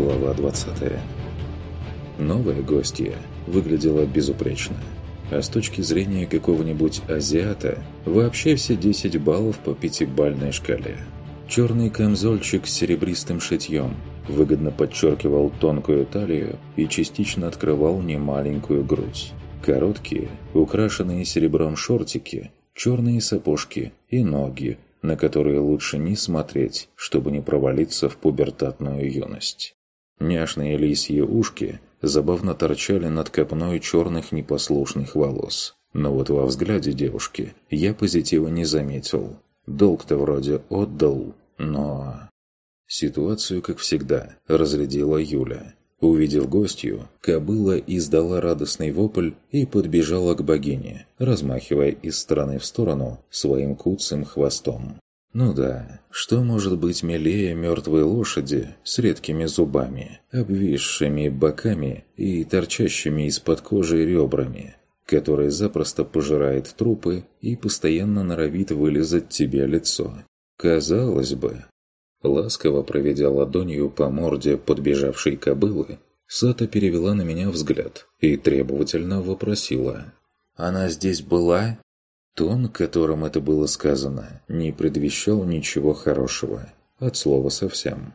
Глава 20 Новая гостья выглядела безупречно. А с точки зрения какого-нибудь азиата, вообще все 10 баллов по пятибалльной шкале. Черный камзольчик с серебристым шитьем выгодно подчеркивал тонкую талию и частично открывал немаленькую грудь. Короткие, украшенные серебром шортики, черные сапожки и ноги, на которые лучше не смотреть, чтобы не провалиться в пубертатную юность. Няшные лисьи ушки забавно торчали над копной черных непослушных волос. Но вот во взгляде девушки я позитива не заметил. Долг-то вроде отдал, но... Ситуацию, как всегда, разрядила Юля. Увидев гостью, кобыла издала радостный вопль и подбежала к богине, размахивая из стороны в сторону своим куцым хвостом. Ну да, что может быть милее мертвой лошади с редкими зубами, обвисшими боками и торчащими из-под кожи ребрами, которая запросто пожирает трупы и постоянно норовит вылезать тебе лицо? Казалось бы, Ласково проведя ладонью по морде подбежавшей кобылы, Сата перевела на меня взгляд и требовательно вопросила. «Она здесь была?» Тон, которым это было сказано, не предвещал ничего хорошего. От слова совсем.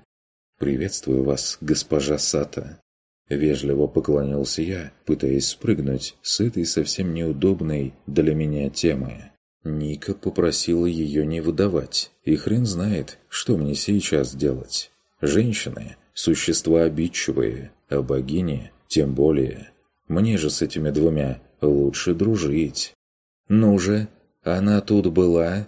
«Приветствую вас, госпожа Сата». Вежливо поклонился я, пытаясь спрыгнуть с этой совсем неудобной для меня темы. Ника попросила ее не выдавать, и хрен знает, что мне сейчас делать. Женщины – существа обидчивые, а богини – тем более. Мне же с этими двумя лучше дружить. Ну же, она тут была?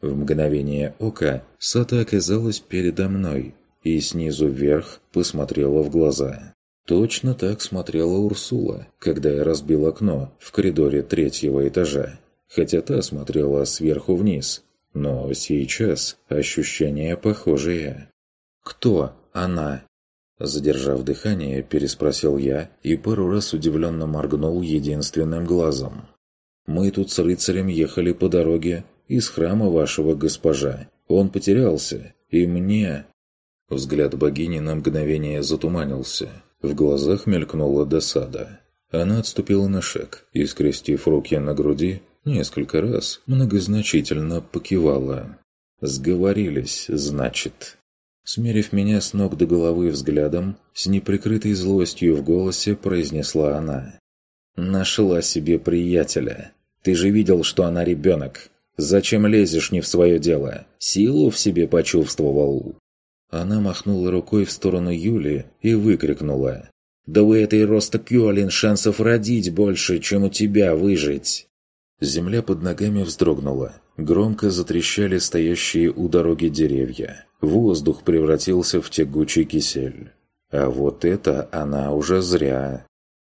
В мгновение ока Сата оказалась передо мной и снизу вверх посмотрела в глаза. Точно так смотрела Урсула, когда я разбил окно в коридоре третьего этажа хотя та смотрела сверху вниз. Но сейчас ощущения похожие. «Кто она?» Задержав дыхание, переспросил я и пару раз удивленно моргнул единственным глазом. «Мы тут с рыцарем ехали по дороге из храма вашего госпожа. Он потерялся, и мне...» Взгляд богини на мгновение затуманился. В глазах мелькнула досада. Она отступила на шаг и, скрестив руки на груди, Несколько раз многозначительно покивала. «Сговорились, значит». Смерив меня с ног до головы взглядом, с неприкрытой злостью в голосе произнесла она. «Нашла себе приятеля. Ты же видел, что она ребенок. Зачем лезешь не в свое дело? Силу в себе почувствовал?» Она махнула рукой в сторону Юли и выкрикнула. «Да у этой роста Кёлин шансов родить больше, чем у тебя выжить!» Земля под ногами вздрогнула. Громко затрещали стоящие у дороги деревья. Воздух превратился в тягучий кисель. А вот это она уже зря.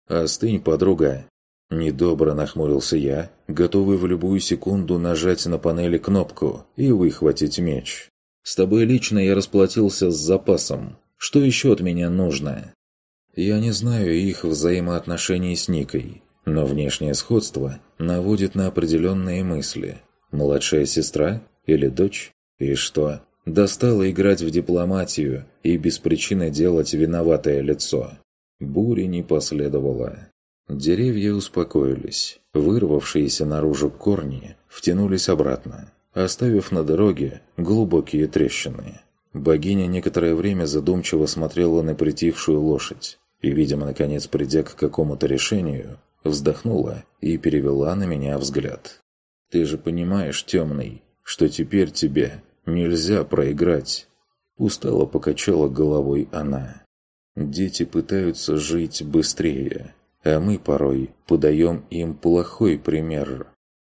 «Остынь, подруга!» Недобро нахмурился я, готовый в любую секунду нажать на панели кнопку и выхватить меч. «С тобой лично я расплатился с запасом. Что еще от меня нужно?» Я не знаю их взаимоотношений с Никой, но внешнее сходство наводит на определенные мысли. Младшая сестра или дочь? И что? Достало играть в дипломатию и без причины делать виноватое лицо. Бури не последовало. Деревья успокоились. Вырвавшиеся наружу корни втянулись обратно, оставив на дороге глубокие трещины. Богиня некоторое время задумчиво смотрела на притихшую лошадь и, видимо, наконец придя к какому-то решению, вздохнула и перевела на меня взгляд. «Ты же понимаешь, темный, что теперь тебе нельзя проиграть!» Устало покачала головой она. «Дети пытаются жить быстрее, а мы порой подаем им плохой пример».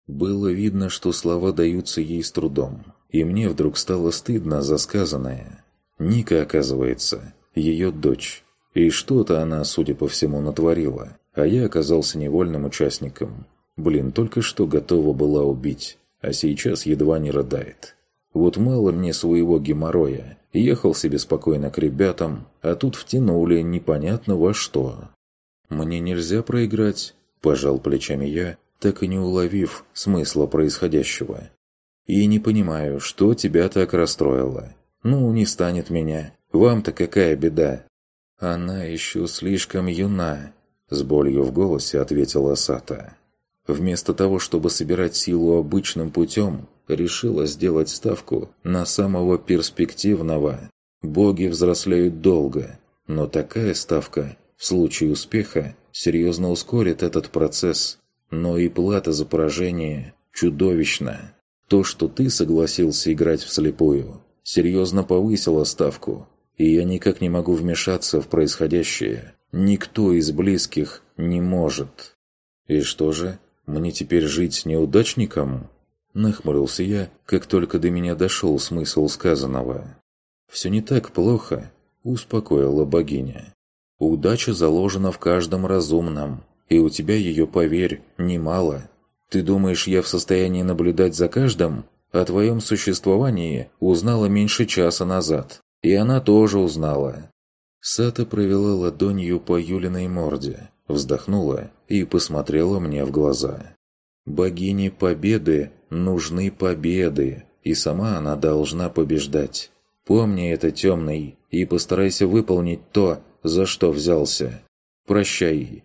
Было видно, что слова даются ей с трудом, и мне вдруг стало стыдно за сказанное. Ника, оказывается, ее дочь, и что-то она, судя по всему, натворила а я оказался невольным участником. Блин, только что готова была убить, а сейчас едва не рыдает. Вот мало мне своего геморроя. Ехал себе спокойно к ребятам, а тут втянули непонятно во что. «Мне нельзя проиграть», – пожал плечами я, так и не уловив смысла происходящего. «И не понимаю, что тебя так расстроило. Ну, не станет меня. Вам-то какая беда?» «Она еще слишком юна», – с болью в голосе ответила Сата. Вместо того, чтобы собирать силу обычным путем, решила сделать ставку на самого перспективного. Боги взрослеют долго, но такая ставка, в случае успеха, серьезно ускорит этот процесс. Но и плата за поражение чудовищна. То, что ты согласился играть вслепую, серьезно повысило ставку, и я никак не могу вмешаться в происходящее. Никто из близких не может. И что же, мне теперь жить неудачником?» Нахмурился я, как только до меня дошел смысл сказанного. «Все не так плохо», — успокоила богиня. «Удача заложена в каждом разумном, и у тебя ее, поверь, немало. Ты думаешь, я в состоянии наблюдать за каждым? О твоем существовании узнала меньше часа назад. И она тоже узнала». Сата провела ладонью по Юлиной морде, вздохнула и посмотрела мне в глаза. «Богине Победы нужны победы, и сама она должна побеждать. Помни это, темный, и постарайся выполнить то, за что взялся. Прощай».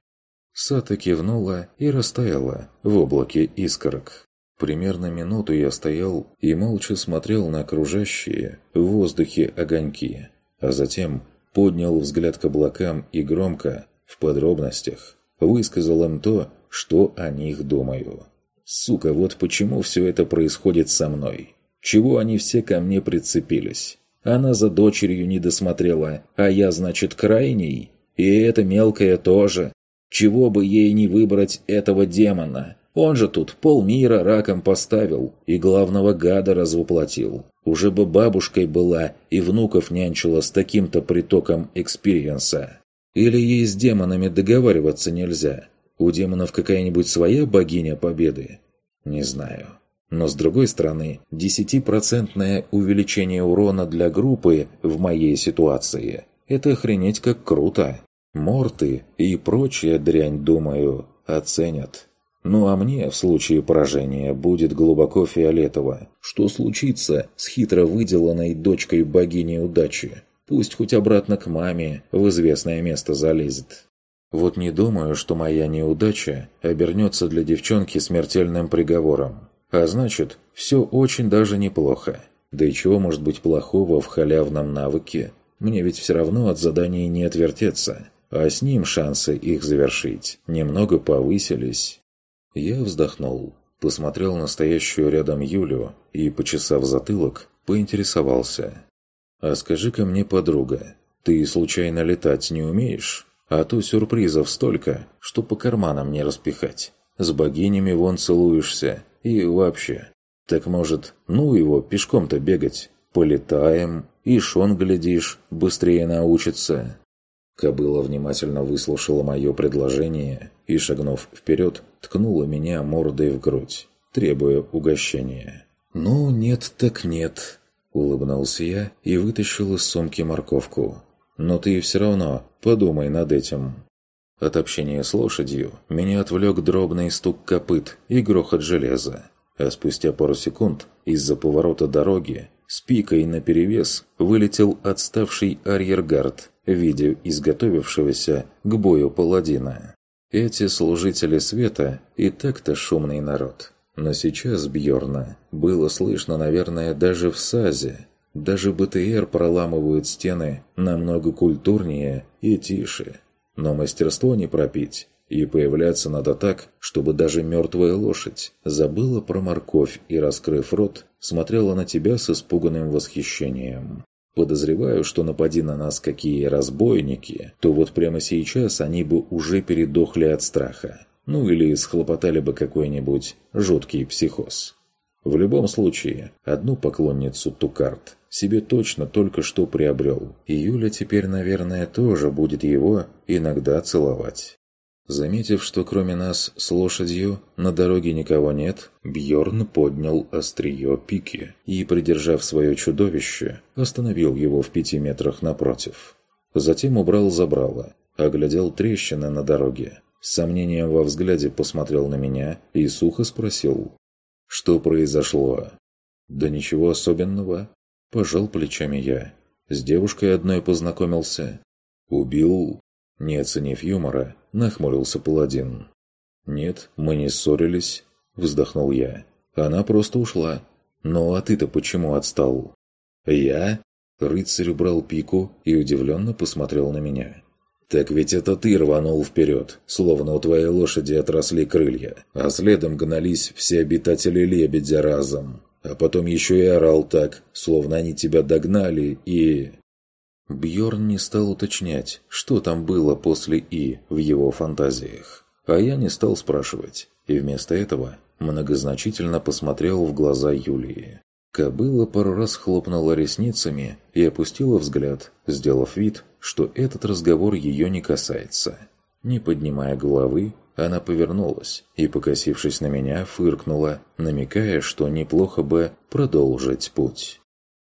Сата кивнула и растаяла в облаке искорок. Примерно минуту я стоял и молча смотрел на окружающие в воздухе огоньки, а затем поднял взгляд к облакам и громко, в подробностях, высказал им то, что о них думаю. Сука, вот почему все это происходит со мной. Чего они все ко мне прицепились? Она за дочерью не досмотрела, а я, значит, крайний? И эта мелкая тоже. Чего бы ей не выбрать этого демона? Он же тут полмира раком поставил и главного гада развоплотил. Уже бы бабушкой была и внуков нянчила с таким-то притоком экспириенса. Или ей с демонами договариваться нельзя? У демонов какая-нибудь своя богиня победы? Не знаю. Но с другой стороны, 10% увеличение урона для группы в моей ситуации – это охренеть как круто. Морты и прочая дрянь, думаю, оценят. Ну а мне в случае поражения будет глубоко фиолетово. Что случится с хитро выделанной дочкой богини удачи? Пусть хоть обратно к маме в известное место залезет. Вот не думаю, что моя неудача обернется для девчонки смертельным приговором. А значит, все очень даже неплохо. Да и чего может быть плохого в халявном навыке? Мне ведь все равно от заданий не отвертеться. А с ним шансы их завершить немного повысились. Я вздохнул, посмотрел на стоящую рядом Юлю и, почесав затылок, поинтересовался. «А скажи-ка мне, подруга, ты случайно летать не умеешь? А то сюрпризов столько, что по карманам не распихать. С богинями вон целуешься. И вообще. Так может, ну его пешком-то бегать? Полетаем, и шон, глядишь, быстрее научится». Кобыла внимательно выслушала мое предложение и, шагнув вперед, ткнула меня мордой в грудь, требуя угощения. «Ну, нет так нет», Улыбнулся я и вытащил из сумки морковку. «Но ты все равно подумай над этим». От общения с лошадью меня отвлек дробный стук копыт и грохот железа. А спустя пару секунд из-за поворота дороги с пикой наперевес вылетел отставший арьергард в виде изготовившегося к бою паладина. Эти служители света и так-то шумный народ. Но сейчас Бьорна было слышно, наверное, даже в САЗе. Даже БТР проламывают стены намного культурнее и тише. Но мастерство не пропить. И появляться надо так, чтобы даже мертвая лошадь забыла про морковь и, раскрыв рот, смотрела на тебя с испуганным восхищением. Подозреваю, что напади на нас какие разбойники, то вот прямо сейчас они бы уже передохли от страха. Ну или схлопотали бы какой-нибудь жуткий психоз. В любом случае, одну поклонницу Тукарт себе точно только что приобрел, и Юля теперь, наверное, тоже будет его иногда целовать. Заметив, что кроме нас с лошадью на дороге никого нет, Бьорн поднял острие пики и, придержав свое чудовище, остановил его в пяти метрах напротив. Затем убрал забрало, оглядел трещины на дороге, с сомнением во взгляде посмотрел на меня и сухо спросил. «Что произошло?» «Да ничего особенного». Пожал плечами я. С девушкой одной познакомился. «Убил?» Не оценив юмора, нахмурился паладин. «Нет, мы не ссорились», – вздохнул я. «Она просто ушла. Ну а ты-то почему отстал?» «Я?» Рыцарь убрал пику и удивленно посмотрел на меня. «Так ведь это ты рванул вперед, словно у твоей лошади отросли крылья, а следом гнались все обитатели лебедя разом. А потом еще и орал так, словно они тебя догнали и...» Бьорн не стал уточнять, что там было после «и» в его фантазиях. А я не стал спрашивать, и вместо этого многозначительно посмотрел в глаза Юлии. Кобыла пару раз хлопнула ресницами и опустила взгляд, сделав вид, что этот разговор ее не касается. Не поднимая головы, она повернулась и, покосившись на меня, фыркнула, намекая, что неплохо бы продолжить путь.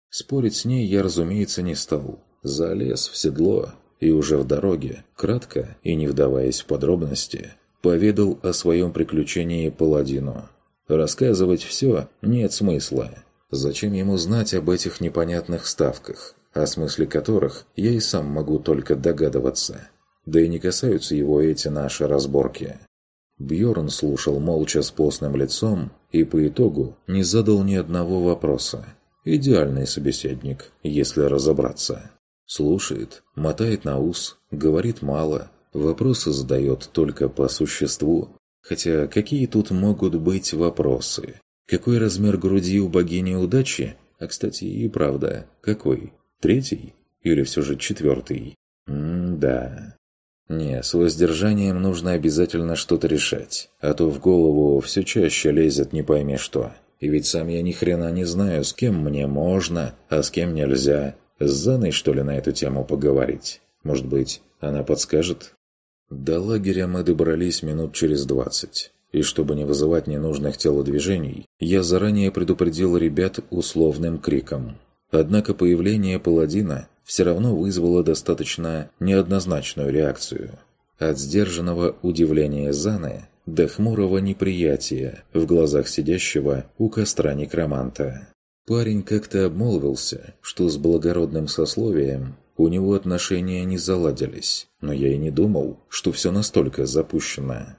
Спорить с ней я, разумеется, не стал. Залез в седло и уже в дороге, кратко и не вдаваясь в подробности, поведал о своем приключении паладину. Рассказывать все нет смысла. Зачем ему знать об этих непонятных ставках, о смысле которых я и сам могу только догадываться? Да и не касаются его эти наши разборки. Бьорн слушал молча с постным лицом и по итогу не задал ни одного вопроса. Идеальный собеседник, если разобраться. Слушает, мотает на ус, говорит мало, вопросы задает только по существу. Хотя какие тут могут быть вопросы? Какой размер груди у богини удачи? А, кстати, и правда, какой? Третий? Или все же четвертый? М-да. Не, с воздержанием нужно обязательно что-то решать, а то в голову все чаще лезет не пойми что. И ведь сам я ни хрена не знаю, с кем мне можно, а с кем нельзя, с Заной, что ли, на эту тему поговорить? Может быть, она подскажет? До лагеря мы добрались минут через двадцать. И чтобы не вызывать ненужных телодвижений, я заранее предупредил ребят условным криком. Однако появление паладина все равно вызвало достаточно неоднозначную реакцию. От сдержанного удивления Заны до хмурого неприятия в глазах сидящего у костра некроманта. Парень как-то обмолвился, что с благородным сословием у него отношения не заладились, но я и не думал, что все настолько запущено.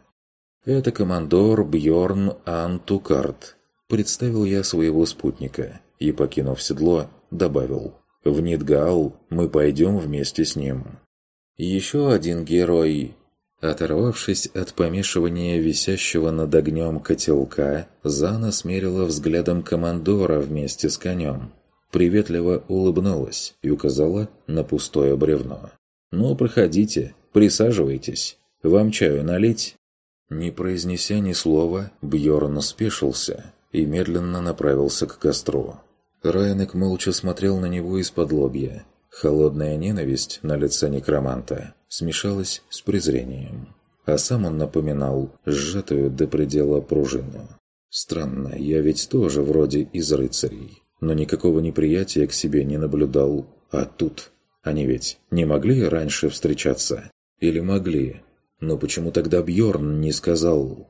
«Это командор Бьорн Антукарт», – представил я своего спутника и, покинув седло, добавил «В Нидгаал мы пойдем вместе с ним». Еще один герой Оторвавшись от помешивания висящего над огнем котелка, Зана смерила взглядом командора вместе с конем. Приветливо улыбнулась и указала на пустое бревно. «Ну, проходите, присаживайтесь. Вам чаю налить?» Не произнеся ни слова, Бьорн спешился и медленно направился к костру. Райнек молча смотрел на него из-под лобья. Холодная ненависть на лице некроманта смешалась с презрением. А сам он напоминал сжатую до предела пружину. Странно, я ведь тоже вроде из рыцарей, но никакого неприятия к себе не наблюдал. А тут... Они ведь не могли раньше встречаться? Или могли? Но почему тогда Бьорн не сказал?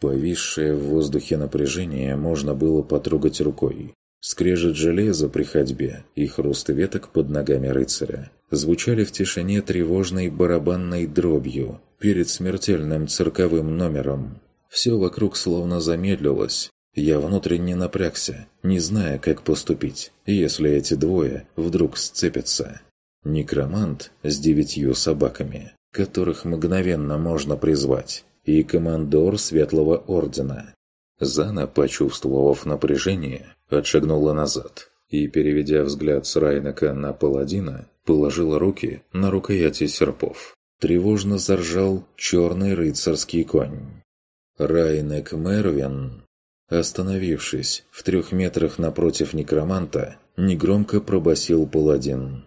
Повисшее в воздухе напряжение можно было потрогать рукой. Скрежет железа при ходьбе и хруст веток под ногами рыцаря звучали в тишине тревожной барабанной дробью перед смертельным цирковым номером. Все вокруг словно замедлилось. Я внутренне напрягся, не зная, как поступить, если эти двое вдруг сцепятся. Некромант с девятью собаками, которых мгновенно можно призвать, и командор Светлого Ордена. Зана, почувствовав напряжение, отшагнула назад и, переведя взгляд с Райнака на паладина, положила руки на рукояти серпов. Тревожно заржал черный рыцарский конь. Райнек Мервин, остановившись в трех метрах напротив некроманта, негромко пробасил паладин.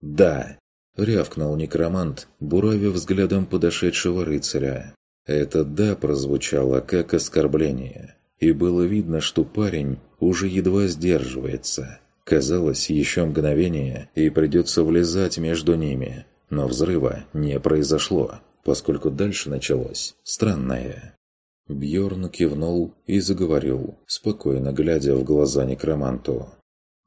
«Да!» — рявкнул некромант, буравив взглядом подошедшего рыцаря. Это «да» прозвучало как оскорбление, и было видно, что парень уже едва сдерживается. Казалось, еще мгновение, и придется влезать между ними. Но взрыва не произошло, поскольку дальше началось странное. Бьорн кивнул и заговорил, спокойно глядя в глаза некроманту.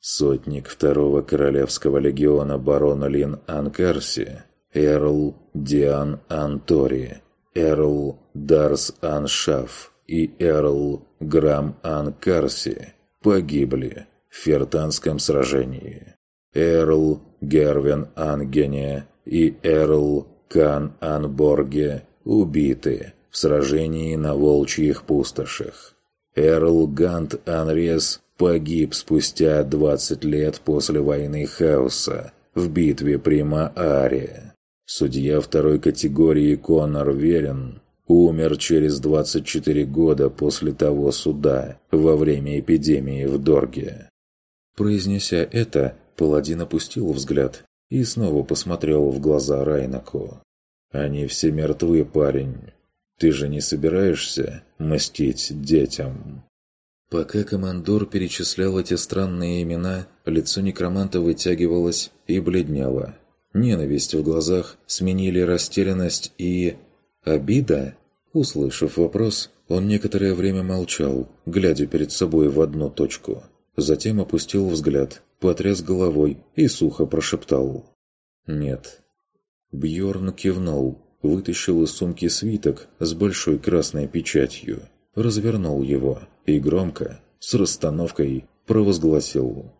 Сотник второго королевского легиона барона Лин Анкарси Эрл Диан Антори, Эрл Дарс Аншаф и Эрл Грам Анкарси погибли в Фертанском сражении. Эрл Гервин Ангене и Эрл Кан Анборге убиты в сражении на Волчьих пустошах. Эрл Гант Анрес погиб спустя 20 лет после войны Хаоса в битве при Мааре. Судья второй категории Конор Верен умер через 24 года после того суда во время эпидемии в Дорге. Произнеся это, паладин опустил взгляд и снова посмотрел в глаза Райнаку. «Они все мертвы, парень. Ты же не собираешься мстить детям?» Пока командор перечислял эти странные имена, лицо некроманта вытягивалось и бледнело. Ненависть в глазах сменили растерянность и... обида? Услышав вопрос, он некоторое время молчал, глядя перед собой в одну точку. Затем опустил взгляд, потряс головой и сухо прошептал. «Нет». Бьорн кивнул, вытащил из сумки свиток с большой красной печатью, развернул его и громко, с расстановкой, провозгласил.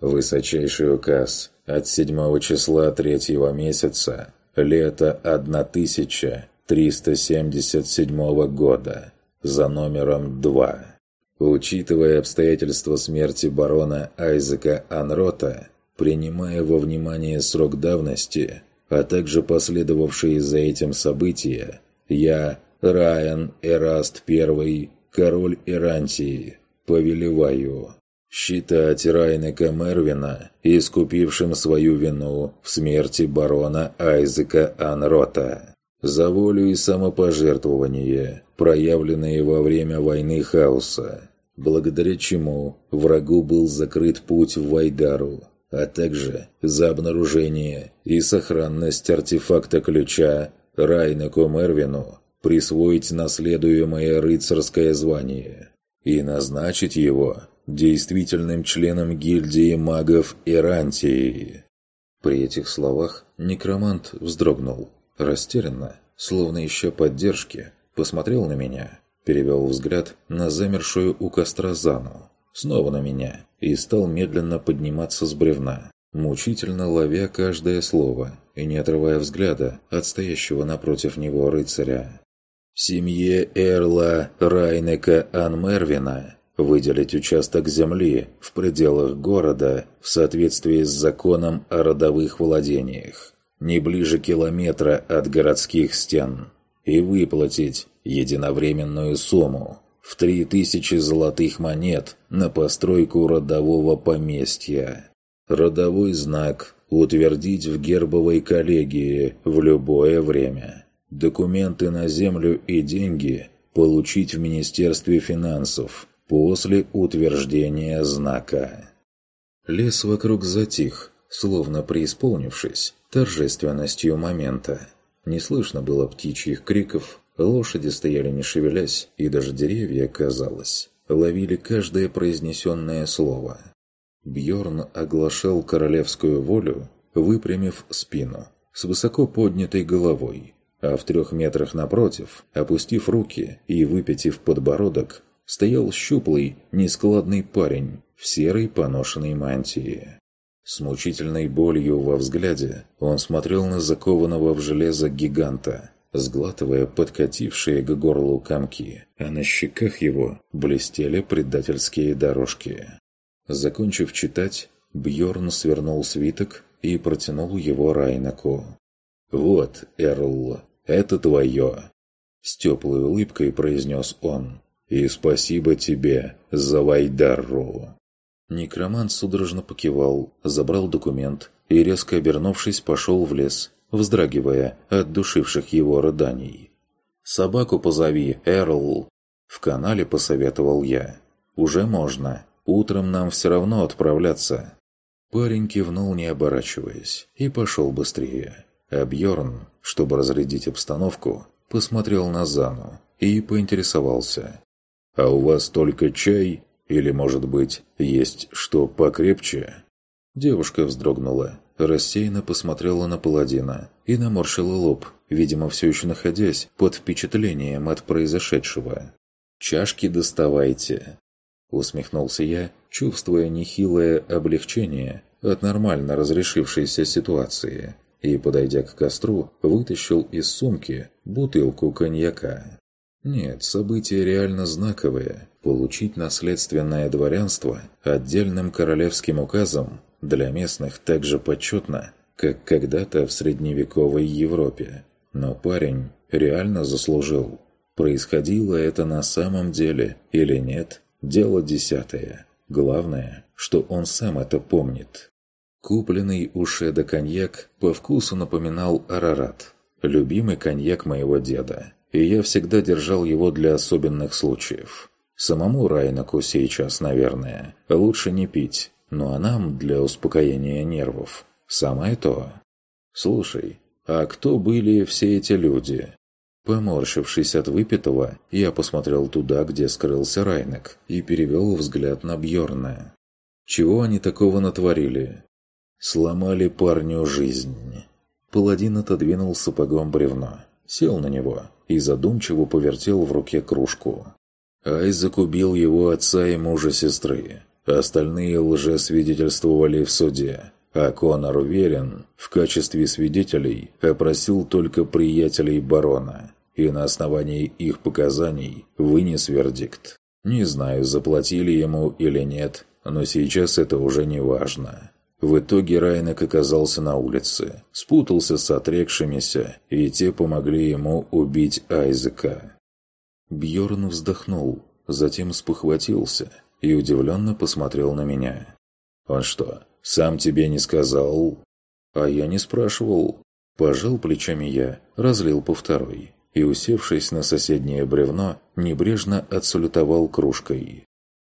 Высочайший указ от 7 числа третьего месяца, лето 1377 года, за номером 2. Учитывая обстоятельства смерти барона Айзека Анрота, принимая во внимание срок давности, а также последовавшие за этим события, я, Райан Эраст I, король Ирантии, повелеваю считать Райнека Мервина искупившим свою вину в смерти барона Айзека Анрота. За волю и самопожертвование, проявленные во время войны хаоса, благодаря чему врагу был закрыт путь в Вайдару, а также за обнаружение и сохранность артефакта ключа Райнеку Мервину присвоить наследуемое рыцарское звание и назначить его действительным членом гильдии магов Ирантии. При этих словах некромант вздрогнул, растерянно, словно ища поддержки, посмотрел на меня, перевел взгляд на замершую у костра Зану, снова на меня и стал медленно подниматься с бревна, мучительно ловя каждое слово и не отрывая взгляда от стоящего напротив него рыцаря. «Семье Эрла Райнека Анмервина выделить участок земли в пределах города в соответствии с законом о родовых владениях, не ближе километра от городских стен, и выплатить единовременную сумму в 3000 золотых монет на постройку родового поместья. Родовой знак утвердить в гербовой коллегии в любое время. Документы на землю и деньги получить в Министерстве финансов после утверждения знака. Лес вокруг затих, словно преисполнившись торжественностью момента. Не слышно было птичьих криков, лошади стояли не шевелясь, и даже деревья, казалось, ловили каждое произнесенное слово. Бьорн оглашал королевскую волю, выпрямив спину, с высоко поднятой головой, а в трех метрах напротив, опустив руки и выпятив подбородок, стоял щуплый, нескладный парень в серой поношенной мантии. С мучительной болью во взгляде он смотрел на закованного в железо гиганта, сглатывая подкатившие к горлу комки, а на щеках его блестели предательские дорожки. Закончив читать, Бьорн свернул свиток и протянул его Райнаку. «Вот, Эрл, это твое!» С теплой улыбкой произнес он. И спасибо тебе за Вайдарру». Некромант судорожно покивал, забрал документ и, резко обернувшись, пошел в лес, вздрагивая от душивших его рыданий. «Собаку позови, Эрл!» В канале посоветовал я. «Уже можно. Утром нам все равно отправляться». Парень кивнул, не оборачиваясь, и пошел быстрее. А Бьерн, чтобы разрядить обстановку, посмотрел на Зану и поинтересовался. «А у вас только чай? Или, может быть, есть что покрепче?» Девушка вздрогнула, рассеянно посмотрела на паладина и наморщила лоб, видимо, все еще находясь под впечатлением от произошедшего. «Чашки доставайте!» Усмехнулся я, чувствуя нехилое облегчение от нормально разрешившейся ситуации, и, подойдя к костру, вытащил из сумки бутылку коньяка. Нет, событие реально знаковое. Получить наследственное дворянство отдельным королевским указом для местных так же почетно, как когда-то в средневековой Европе. Но парень реально заслужил. Происходило это на самом деле или нет, дело десятое. Главное, что он сам это помнит. Купленный у Шеда коньяк по вкусу напоминал Арарат, любимый коньяк моего деда, и я всегда держал его для особенных случаев. Самому Райнаку сейчас, наверное, лучше не пить, ну а нам для успокоения нервов самое то. Слушай, а кто были все эти люди? Поморщившись от выпитого, я посмотрел туда, где скрылся Райнек, и перевел взгляд на Бьорна. Чего они такого натворили? Сломали парню жизнь. Паладин отодвинул сапогом бревно, сел на него и задумчиво повертел в руке кружку. Айзек убил его отца и мужа сестры. Остальные лжесвидетельствовали в суде, а Конор уверен, в качестве свидетелей опросил только приятелей барона и на основании их показаний вынес вердикт. Не знаю, заплатили ему или нет, но сейчас это уже не важно. В итоге Райнек оказался на улице, спутался с отрекшимися, и те помогли ему убить Айзека. Бьорн вздохнул, затем спохватился – и удивленно посмотрел на меня. «Он что, сам тебе не сказал?» «А я не спрашивал». Пожал плечами я, разлил по второй и, усевшись на соседнее бревно, небрежно отсалютовал кружкой.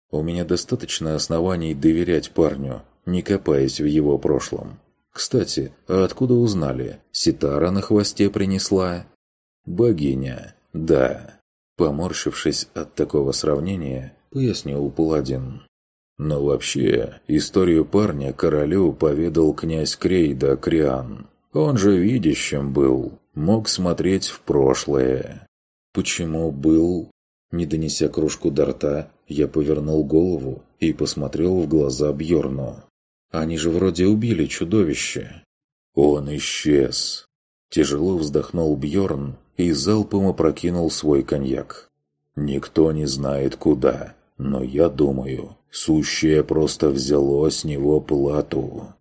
«У меня достаточно оснований доверять парню, не копаясь в его прошлом. Кстати, а откуда узнали? Ситара на хвосте принесла?» «Богиня, да». Поморщившись от такого сравнения, пояснил Паладин. Но вообще, историю парня королю поведал князь Крейда Криан. Он же видящим был, мог смотреть в прошлое. Почему был? Не донеся кружку до рта, я повернул голову и посмотрел в глаза Бьорну. Они же вроде убили чудовище. Он исчез. Тяжело вздохнул Бьорн и залпом опрокинул свой коньяк. Никто не знает куда. Но я думаю, сущее просто взяло с него плату».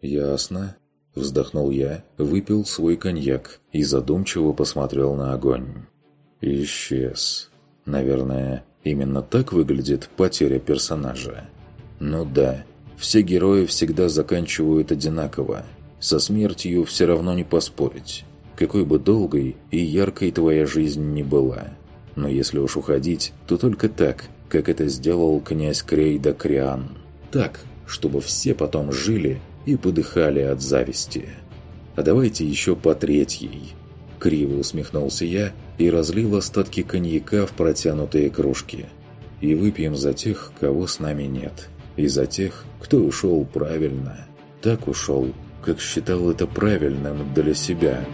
«Ясно», – вздохнул я, выпил свой коньяк и задумчиво посмотрел на огонь. «Исчез. Наверное, именно так выглядит потеря персонажа. Ну да, все герои всегда заканчивают одинаково. Со смертью все равно не поспорить. Какой бы долгой и яркой твоя жизнь ни была. Но если уж уходить, то только так, как это сделал князь Крейда Криан. Так, чтобы все потом жили и подыхали от зависти. А давайте еще по третьей. Криво усмехнулся я и разлил остатки коньяка в протянутые кружки. И выпьем за тех, кого с нами нет. И за тех, кто ушел правильно. Так ушел, как считал это правильным для себя.